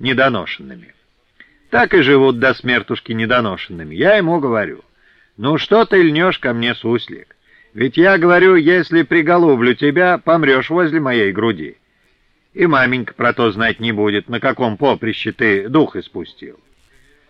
недоношенными. Так и живут до смертушки недоношенными. Я ему говорю, ну что ты льнешь ко мне, суслик? Ведь я говорю, если приголублю тебя, помрешь возле моей груди. И маменька про то знать не будет, на каком поприще ты дух испустил.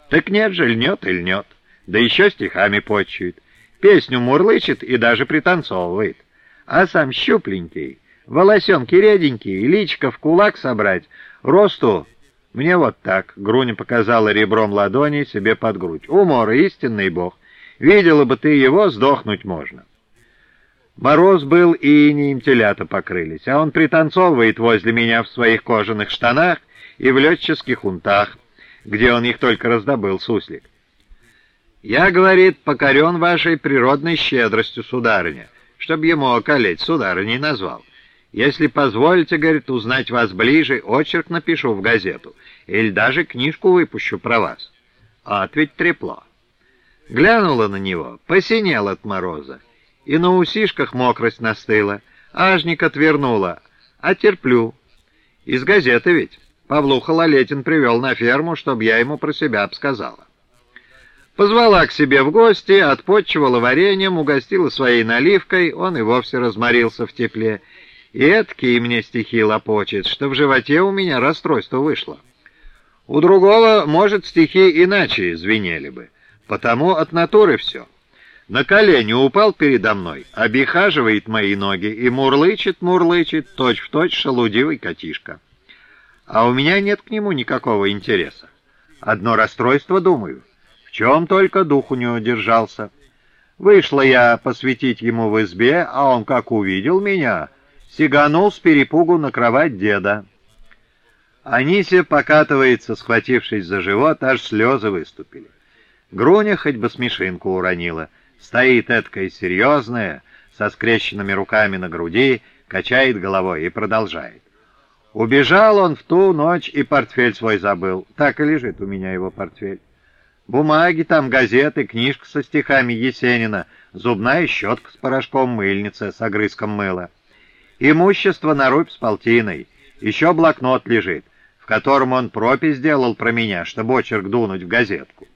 Так нет же, льнет и льнет, да еще стихами почует, песню мурлычет и даже пританцовывает. А сам щупленький, волосенки реденькие, личка в кулак собрать, росту мне вот так, Груня показала ребром ладони себе под грудь. Умор, истинный бог. Видела бы ты его, сдохнуть можно. Мороз был, и инеем телята покрылись, а он пританцовывает возле меня в своих кожаных штанах и в летческих унтах, где он их только раздобыл, суслик. «Я, — говорит, — покорен вашей природной щедростью, сударыня, чтоб ему околеть, сударыней назвал. Если позволите, — говорит, — узнать вас ближе, очерк напишу в газету, или даже книжку выпущу про вас. А ведь трепло». Глянула на него, посинел от мороза и на усишках мокрость настыла. Ажник отвернула. А терплю. Из газеты ведь. Павлуха Лалетин привел на ферму, чтобы я ему про себя обсказала. Позвала к себе в гости, отпотчевала вареньем, угостила своей наливкой, он и вовсе разморился в тепле. И эткие мне стихи лопочет, что в животе у меня расстройство вышло. У другого, может, стихи иначе звенели бы, потому от натуры все. На колени упал передо мной, обихаживает мои ноги и мурлычет, мурлычет, точь-в-точь шалудивый котишка. А у меня нет к нему никакого интереса. Одно расстройство, думаю. В чем только дух у него держался. Вышла я посвятить ему в избе, а он, как увидел меня, сиганул с перепугу на кровать деда. Анися покатывается, схватившись за живот, аж слезы выступили. Груня хоть бы смешинку уронила — Стоит эткая серьезная, со скрещенными руками на груди, качает головой и продолжает. Убежал он в ту ночь и портфель свой забыл. Так и лежит у меня его портфель. Бумаги там, газеты, книжка со стихами Есенина, зубная щетка с порошком мыльница с огрызком мыла. Имущество на рубь с полтиной. Еще блокнот лежит, в котором он пропись сделал про меня, чтобы очерк дунуть в газетку.